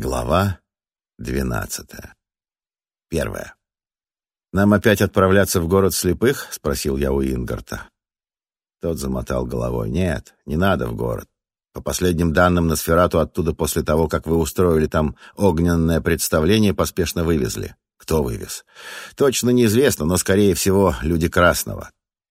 Глава двенадцатая. Первая. «Нам опять отправляться в город слепых?» — спросил я у Ингарта. Тот замотал головой. «Нет, не надо в город. По последним данным, на Сферату оттуда после того, как вы устроили там огненное представление, поспешно вывезли. Кто вывез? Точно неизвестно, но, скорее всего, люди Красного.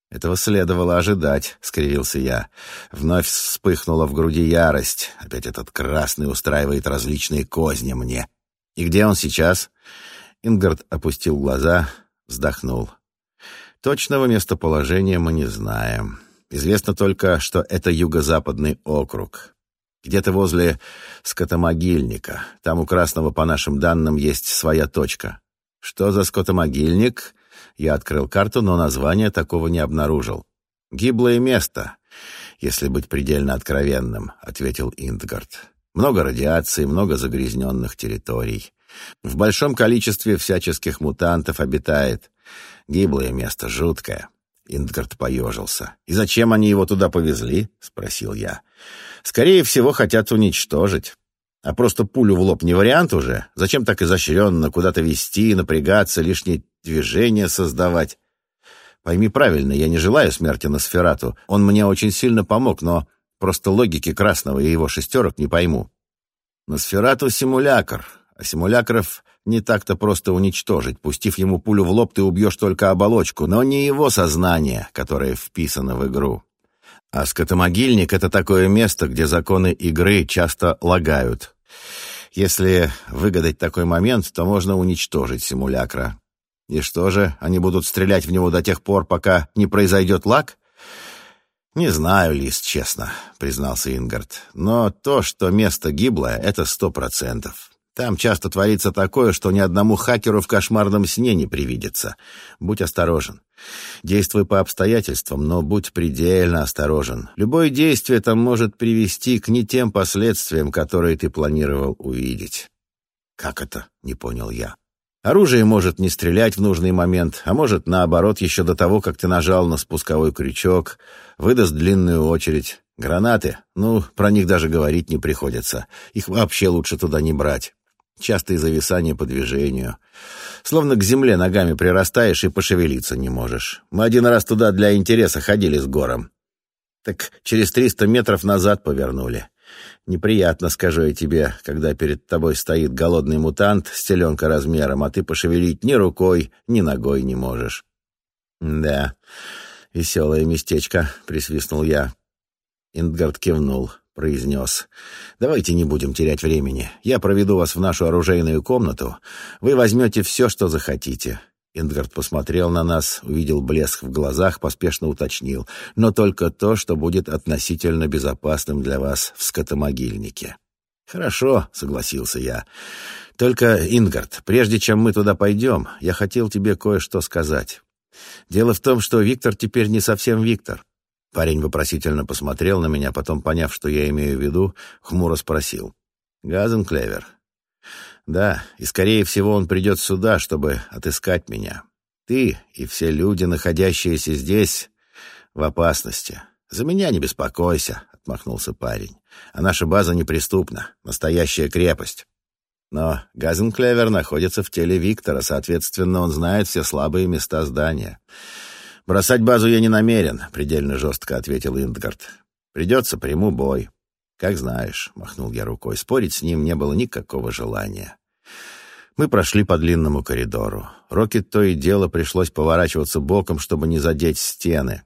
«Этого следовало ожидать», — скривился я. Вновь вспыхнула в груди ярость. Опять этот красный устраивает различные козни мне. «И где он сейчас?» Ингард опустил глаза, вздохнул. «Точного местоположения мы не знаем. Известно только, что это юго-западный округ. Где-то возле скотомогильника. Там у Красного, по нашим данным, есть своя точка. Что за скотомогильник?» Я открыл карту, но названия такого не обнаружил. «Гиблое место, если быть предельно откровенным», — ответил Индгард. «Много радиации, много загрязненных территорий. В большом количестве всяческих мутантов обитает. Гиблое место, жуткое». Индгард поежился. «И зачем они его туда повезли?» — спросил я. «Скорее всего, хотят уничтожить. А просто пулю в лоб не вариант уже. Зачем так изощренно куда-то вести, напрягаться, лишние движения создавать? Пойми правильно, я не желаю смерти на Сферату. Он мне очень сильно помог, но просто логики Красного и его шестерок не пойму. На Сферату симулякр, а симулякров не так-то просто уничтожить. Пустив ему пулю в лоб, ты убьешь только оболочку, но не его сознание, которое вписано в игру. А скотомогильник — это такое место, где законы игры часто лагают. Если выгадать такой момент, то можно уничтожить симулякра. И что же, они будут стрелять в него до тех пор, пока не произойдет лаг? Не знаю, Лист, честно, признался Ингард. Но то, что место гиблое, это сто процентов. Там часто творится такое, что ни одному хакеру в кошмарном сне не привидится. Будь осторожен. Действуй по обстоятельствам, но будь предельно осторожен. Любое действие там может привести к не тем последствиям, которые ты планировал увидеть. «Как это?» — не понял я. Оружие может не стрелять в нужный момент, а может, наоборот, еще до того, как ты нажал на спусковой крючок, выдаст длинную очередь. Гранаты? Ну, про них даже говорить не приходится. Их вообще лучше туда не брать. Частые зависания по движению. Словно к земле ногами прирастаешь и пошевелиться не можешь. Мы один раз туда для интереса ходили с гором. Так через триста метров назад повернули. Неприятно, скажу я тебе, когда перед тобой стоит голодный мутант с теленка размером, а ты пошевелить ни рукой, ни ногой не можешь. «Да, веселое местечко», — присвистнул я. Индгард кивнул произнес. «Давайте не будем терять времени. Я проведу вас в нашу оружейную комнату. Вы возьмете все, что захотите». Индгард посмотрел на нас, увидел блеск в глазах, поспешно уточнил. «Но только то, что будет относительно безопасным для вас в скотомогильнике». «Хорошо», — согласился я. «Только, Ингард, прежде чем мы туда пойдем, я хотел тебе кое-что сказать. Дело в том, что Виктор теперь не совсем Виктор. Парень вопросительно посмотрел на меня, потом, поняв, что я имею в виду, хмуро спросил. «Газенклевер?» «Да, и, скорее всего, он придет сюда, чтобы отыскать меня. Ты и все люди, находящиеся здесь, в опасности. За меня не беспокойся», — отмахнулся парень. «А наша база неприступна, настоящая крепость». Но Газенклевер находится в теле Виктора, соответственно, он знает все слабые места здания. «Бросать базу я не намерен», — предельно жестко ответил Индгард. «Придется, приму бой». «Как знаешь», — махнул я рукой, спорить с ним не было никакого желания. Мы прошли по длинному коридору. Рокет то и дело пришлось поворачиваться боком, чтобы не задеть стены.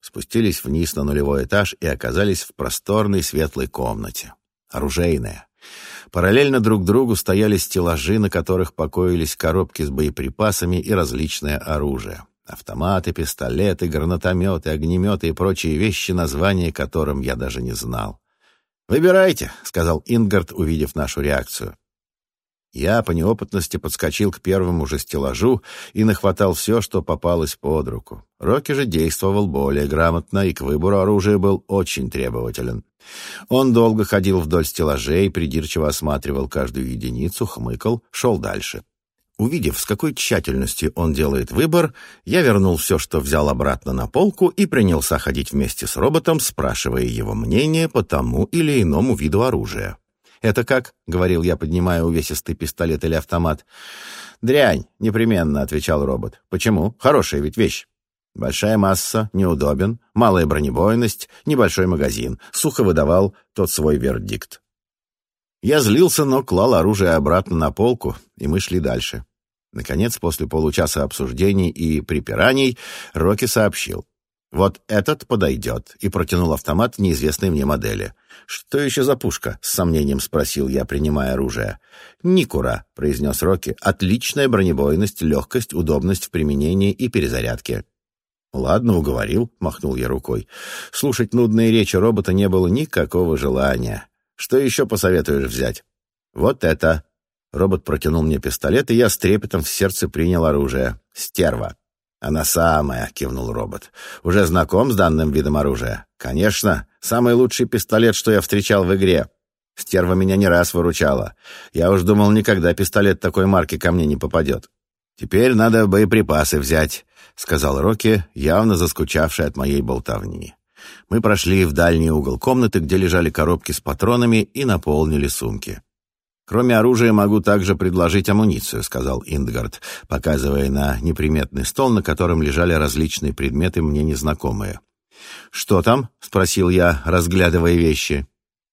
Спустились вниз на нулевой этаж и оказались в просторной светлой комнате. Оружейная. Параллельно друг другу стояли стеллажи, на которых покоились коробки с боеприпасами и различное оружие. Автоматы, пистолеты, гранатометы, огнеметы и прочие вещи, названия которым я даже не знал. «Выбирайте», — сказал Ингард, увидев нашу реакцию. Я по неопытности подскочил к первому же стеллажу и нахватал все, что попалось под руку. Рокки же действовал более грамотно и к выбору оружия был очень требователен. Он долго ходил вдоль стеллажей, придирчиво осматривал каждую единицу, хмыкал, шел дальше. Увидев, с какой тщательностью он делает выбор, я вернул все, что взял обратно на полку и принялся ходить вместе с роботом, спрашивая его мнение по тому или иному виду оружия. «Это как?» — говорил я, поднимая увесистый пистолет или автомат. «Дрянь, непременно», — отвечал робот. «Почему? Хорошая ведь вещь». Большая масса, неудобен, малая бронебойность, небольшой магазин. Сухо выдавал тот свой вердикт. Я злился, но клал оружие обратно на полку, и мы шли дальше. Наконец, после получаса обсуждений и припираний, Рокки сообщил. «Вот этот подойдет», и протянул автомат неизвестной мне модели. «Что еще за пушка?» — с сомнением спросил я, принимая оружие. «Никура», — произнес Рокки. «Отличная бронебойность, легкость, удобность в применении и перезарядке». «Ладно, уговорил», — махнул я рукой. Слушать нудные речи робота не было никакого желания. «Что еще посоветуешь взять?» «Вот это». Робот протянул мне пистолет, и я с трепетом в сердце принял оружие. «Стерва». «Она самая», — кивнул робот. «Уже знаком с данным видом оружия?» «Конечно. Самый лучший пистолет, что я встречал в игре. Стерва меня не раз выручала. Я уж думал, никогда пистолет такой марки ко мне не попадет. Теперь надо боеприпасы взять. — сказал Рокки, явно заскучавший от моей болтовни. Мы прошли в дальний угол комнаты, где лежали коробки с патронами, и наполнили сумки. «Кроме оружия могу также предложить амуницию», — сказал Индгард, показывая на неприметный стол, на котором лежали различные предметы, мне незнакомые. «Что там?» — спросил я, разглядывая вещи.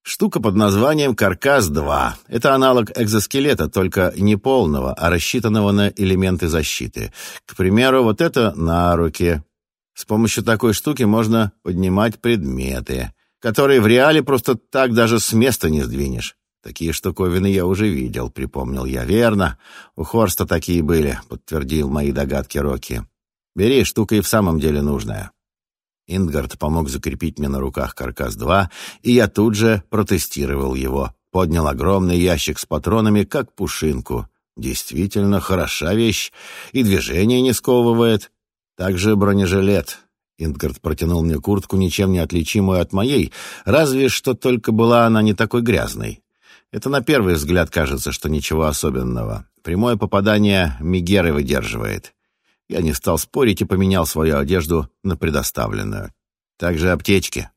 Штука под названием «Каркас-2». Это аналог экзоскелета, только не полного, а рассчитанного на элементы защиты. К примеру, вот это на руки. С помощью такой штуки можно поднимать предметы, которые в реале просто так даже с места не сдвинешь. Такие штуковины я уже видел, припомнил я. Верно, у Хорста такие были, подтвердил мои догадки Рокки. Бери, штука и в самом деле нужная. Ингард помог закрепить мне на руках каркас-2, и я тут же протестировал его. Поднял огромный ящик с патронами, как пушинку. Действительно хороша вещь, и движение не сковывает. Также бронежилет. Ингард протянул мне куртку, ничем не отличимую от моей, разве что только была она не такой грязной. Это на первый взгляд кажется, что ничего особенного. Прямое попадание Мигеры выдерживает. Я не стал спорить и поменял свою одежду на предоставленную. Также аптечки.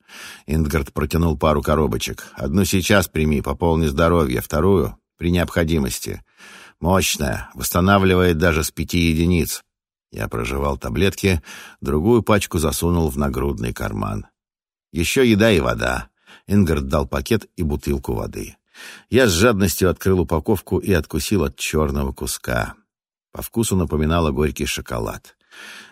Индгард протянул пару коробочек. Одну сейчас прими, пополни здоровье, вторую — при необходимости. Мощная, восстанавливает даже с пяти единиц. Я прожевал таблетки, другую пачку засунул в нагрудный карман. Еще еда и вода. Ингард дал пакет и бутылку воды. Я с жадностью открыл упаковку и откусил от черного куска. По вкусу напоминала горький шоколад.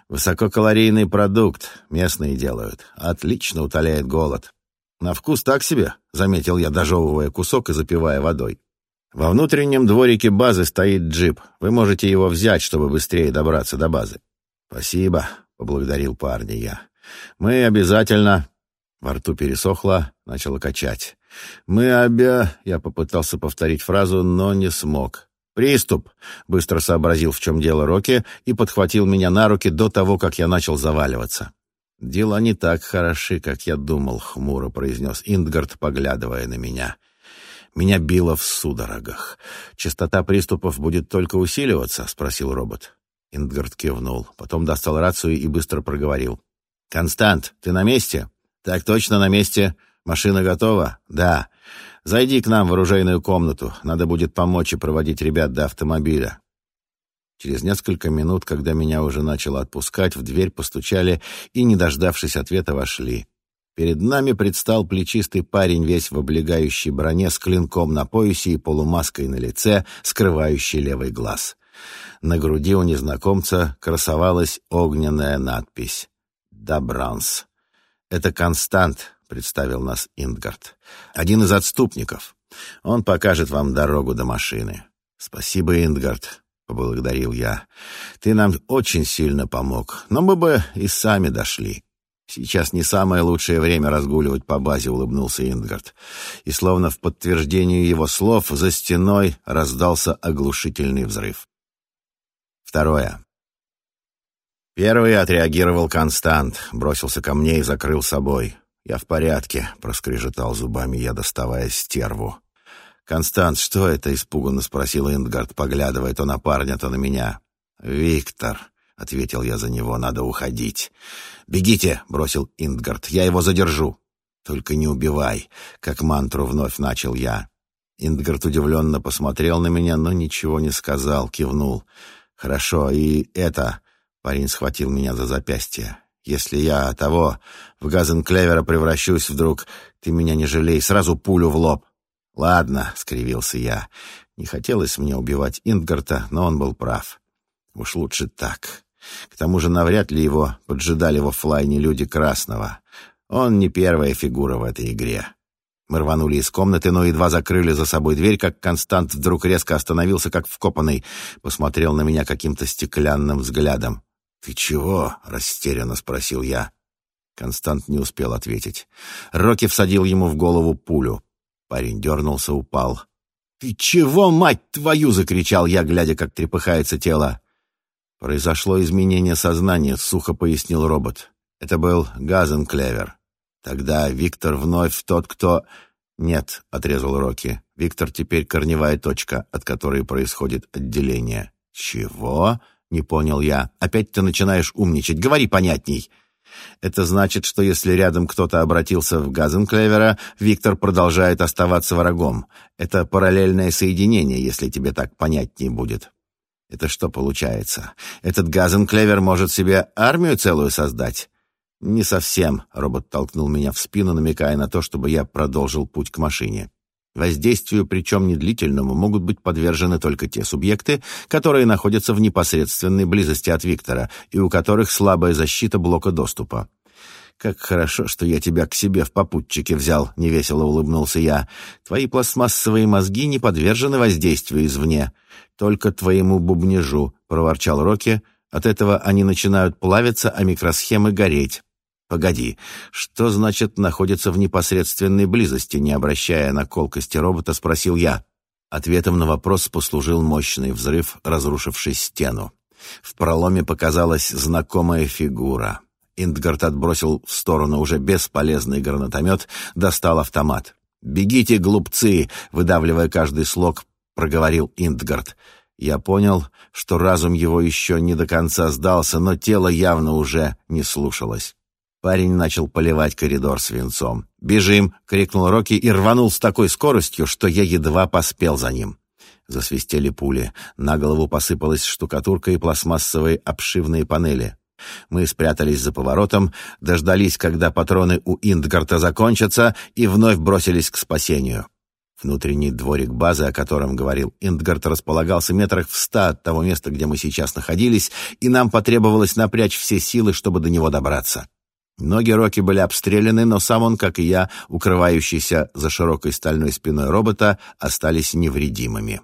Высококалорийный продукт, местные делают. Отлично утоляет голод. На вкус так себе, заметил я, дожевывая кусок и запивая водой. Во внутреннем дворике базы стоит джип. Вы можете его взять, чтобы быстрее добраться до базы. Спасибо, поблагодарил парня я. Мы обязательно... Во рту пересохло, начало качать. «Мы обя...» Я попытался повторить фразу, но не смог. «Приступ!» — быстро сообразил, в чем дело Рокки, и подхватил меня на руки до того, как я начал заваливаться. «Дела не так хороши, как я думал», — хмуро произнес Индгард, поглядывая на меня. Меня било в судорогах. «Частота приступов будет только усиливаться?» — спросил робот. Индгард кивнул, потом достал рацию и быстро проговорил. «Констант, ты на месте?» «Так точно на месте. Машина готова?» «Да. Зайди к нам в оружейную комнату. Надо будет помочь и проводить ребят до автомобиля». Через несколько минут, когда меня уже начало отпускать, в дверь постучали и, не дождавшись ответа, вошли. Перед нами предстал плечистый парень, весь в облегающей броне, с клинком на поясе и полумаской на лице, скрывающий левый глаз. На груди у незнакомца красовалась огненная надпись «Добранс». Это Констант, — представил нас Индгард. «Один из отступников. Он покажет вам дорогу до машины». «Спасибо, Индгард», — поблагодарил я. «Ты нам очень сильно помог, но мы бы и сами дошли». «Сейчас не самое лучшее время разгуливать по базе», — улыбнулся Индгард. И словно в подтверждение его слов за стеной раздался оглушительный взрыв. Второе. Первый отреагировал Констант, бросился ко мне и закрыл собой. «Я в порядке», — проскрежетал зубами я, доставая стерву. «Констант, что это?» — испуганно спросил Индгард, поглядывая то на парня, то на меня. «Виктор», — ответил я за него, — «надо уходить». «Бегите», — бросил Индгард, — «я его задержу». «Только не убивай», — как мантру вновь начал я. Индгард удивленно посмотрел на меня, но ничего не сказал, кивнул. «Хорошо, и это...» — парень схватил меня за запястье. «Если я того в Газенклевера превращусь вдруг, ты меня не жалей, сразу пулю в лоб». «Ладно», — скривился я. Не хотелось мне убивать Индгарта, но он был прав. Уж лучше так. К тому же навряд ли его поджидали во флайне люди Красного. Он не первая фигура в этой игре. Мы рванули из комнаты, но едва закрыли за собой дверь, как Констант вдруг резко остановился, как вкопанный, посмотрел на меня каким-то стеклянным взглядом. «Ты чего?» — растерянно спросил я. Констант не успел ответить. Рокки всадил ему в голову пулю. Парень дернулся, упал. «Ты чего, мать твою!» — закричал я, глядя, как трепыхается тело. «Произошло изменение сознания», — сухо пояснил робот. «Это был Газенклевер. Тогда Виктор вновь тот, кто...» «Нет», — отрезал Рокки. «Виктор теперь корневая точка, от которой происходит отделение». «Чего?» — не понял я. «Опять ты начинаешь умничать. Говори понятней». Это значит, что если рядом кто-то обратился в Газенклевера, Виктор продолжает оставаться врагом. Это параллельное соединение, если тебе так понятнее будет. Это что получается? Этот Газенклевер может себе армию целую создать? Не совсем, робот толкнул меня в спину, намекая на то, чтобы я продолжил путь к машине. Воздействию, причем недлительному, могут быть подвержены только те субъекты, которые находятся в непосредственной близости от Виктора и у которых слабая защита блока доступа. «Как хорошо, что я тебя к себе в попутчике взял», — невесело улыбнулся я. «Твои пластмассовые мозги не подвержены воздействию извне. Только твоему бубнежу», — проворчал Рокки. «От этого они начинают плавиться, а микросхемы гореть». «Погоди, что значит находится в непосредственной близости?» Не обращая на колкости робота, спросил я. Ответом на вопрос послужил мощный взрыв, разрушивший стену. В проломе показалась знакомая фигура. Индгард отбросил в сторону уже бесполезный гранатомет, достал автомат. «Бегите, глупцы!» — выдавливая каждый слог, проговорил Индгард. Я понял, что разум его еще не до конца сдался, но тело явно уже не слушалось. Парень начал поливать коридор свинцом. «Бежим!» — крикнул Рокки и рванул с такой скоростью, что я едва поспел за ним. Засвистели пули. На голову посыпалась штукатурка и пластмассовые обшивные панели. Мы спрятались за поворотом, дождались, когда патроны у Индгарта закончатся, и вновь бросились к спасению. Внутренний дворик базы, о котором говорил Индгард, располагался метрах в ста от того места, где мы сейчас находились, и нам потребовалось напрячь все силы, чтобы до него добраться. Ноги Рокки были обстреляны, но сам он, как и я, укрывающийся за широкой стальной спиной робота, остались невредимыми.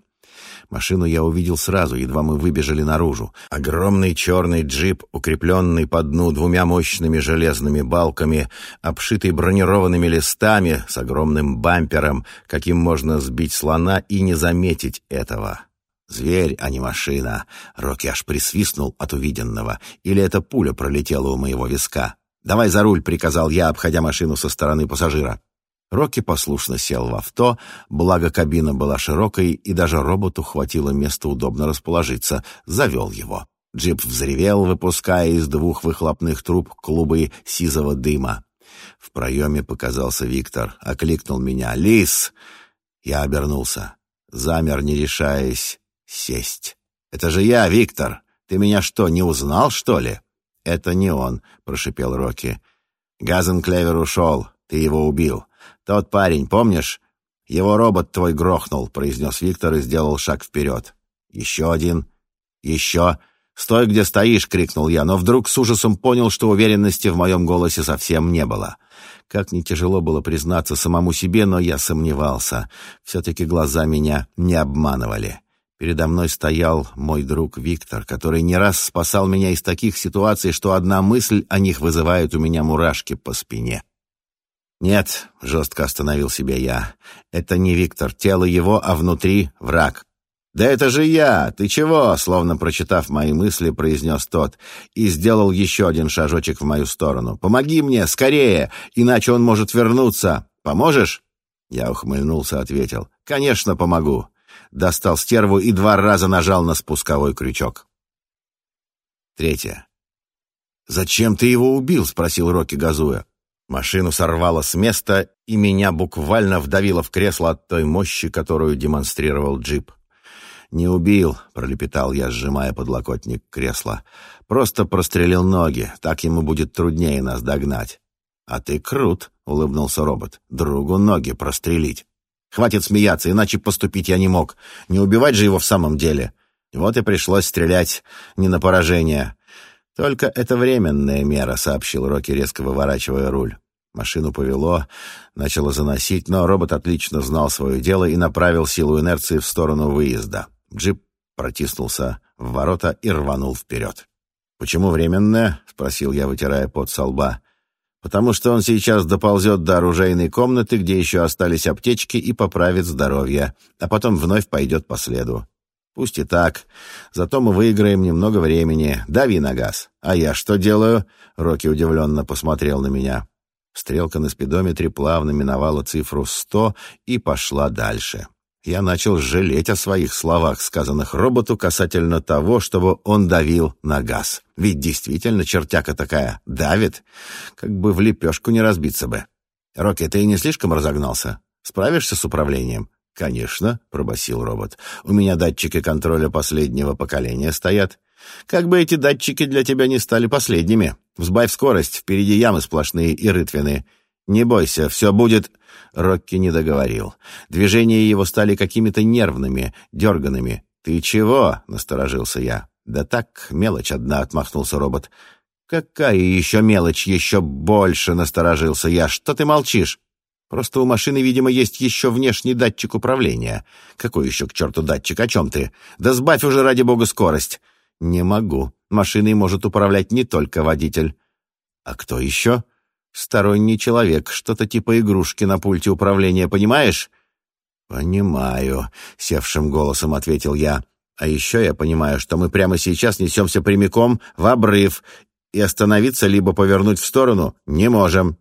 Машину я увидел сразу, едва мы выбежали наружу. Огромный черный джип, укрепленный по дну двумя мощными железными балками, обшитый бронированными листами, с огромным бампером, каким можно сбить слона и не заметить этого. Зверь, а не машина. Рокки аж присвистнул от увиденного. Или эта пуля пролетела у моего виска. «Давай за руль», — приказал я, обходя машину со стороны пассажира. Рокки послушно сел в авто, благо кабина была широкой, и даже роботу хватило места удобно расположиться, завел его. Джип взревел, выпуская из двух выхлопных труб клубы сизого дыма. В проеме показался Виктор, окликнул меня. «Лис!» Я обернулся. Замер, не решаясь сесть. «Это же я, Виктор! Ты меня что, не узнал, что ли?» «Это не он», — прошипел Рокки. «Газенклевер ушел. Ты его убил. Тот парень, помнишь? Его робот твой грохнул», — произнес Виктор и сделал шаг вперед. «Еще один. Еще. Стой, где стоишь!» — крикнул я, но вдруг с ужасом понял, что уверенности в моем голосе совсем не было. Как не тяжело было признаться самому себе, но я сомневался. Все-таки глаза меня не обманывали. Передо мной стоял мой друг Виктор, который не раз спасал меня из таких ситуаций, что одна мысль о них вызывает у меня мурашки по спине. «Нет», — жестко остановил себя я, — «это не Виктор, тело его, а внутри враг». «Да это же я! Ты чего?» — словно прочитав мои мысли, произнес тот и сделал еще один шажочек в мою сторону. «Помоги мне, скорее, иначе он может вернуться. Поможешь?» Я ухмыльнулся, ответил. «Конечно, помогу достал стерву и два раза нажал на спусковой крючок. Третье. «Зачем ты его убил?» — спросил Рокки, газуя. Машину сорвало с места, и меня буквально вдавило в кресло от той мощи, которую демонстрировал джип. «Не убил», — пролепетал я, сжимая подлокотник кресла. «Просто прострелил ноги, так ему будет труднее нас догнать». «А ты крут», — улыбнулся робот. «Другу ноги прострелить». «Хватит смеяться, иначе поступить я не мог. Не убивать же его в самом деле». Вот и пришлось стрелять не на поражение. «Только это временная мера», — сообщил Рокки, резко выворачивая руль. Машину повело, начало заносить, но робот отлично знал свое дело и направил силу инерции в сторону выезда. Джип протиснулся в ворота и рванул вперед. «Почему временная?» — спросил я, вытирая пот со лба. «Потому что он сейчас доползет до оружейной комнаты, где еще остались аптечки, и поправит здоровье, а потом вновь пойдет по следу. Пусть и так. Зато мы выиграем немного времени. Дави на газ. А я что делаю? Рокки удивленно посмотрел на меня. Стрелка на спидометре плавно миновала цифру сто и пошла дальше. Я начал жалеть о своих словах, сказанных роботу касательно того, чтобы он давил на газ. Ведь действительно чертяка такая давит, как бы в лепешку не разбиться бы. «Рокки, ты не слишком разогнался? Справишься с управлением?» «Конечно», — пробасил робот. «У меня датчики контроля последнего поколения стоят. Как бы эти датчики для тебя не стали последними. Взбавь скорость, впереди ямы сплошные и рытвины. Не бойся, все будет...» Рокки не договорил. Движения его стали какими-то нервными, дерганными. «Ты чего?» — насторожился я. «Да так, мелочь одна», — отмахнулся робот. «Какая еще мелочь? Еще больше!» — насторожился я. «Что ты молчишь?» Просто у машины, видимо, есть еще внешний датчик управления. Какой еще к черту датчик? О чем ты? Да сбавь уже, ради бога, скорость. Не могу. Машиной может управлять не только водитель. А кто еще? Сторонний человек, что-то типа игрушки на пульте управления, понимаешь? Понимаю, севшим голосом ответил я. А еще я понимаю, что мы прямо сейчас несемся прямиком в обрыв, и остановиться либо повернуть в сторону не можем.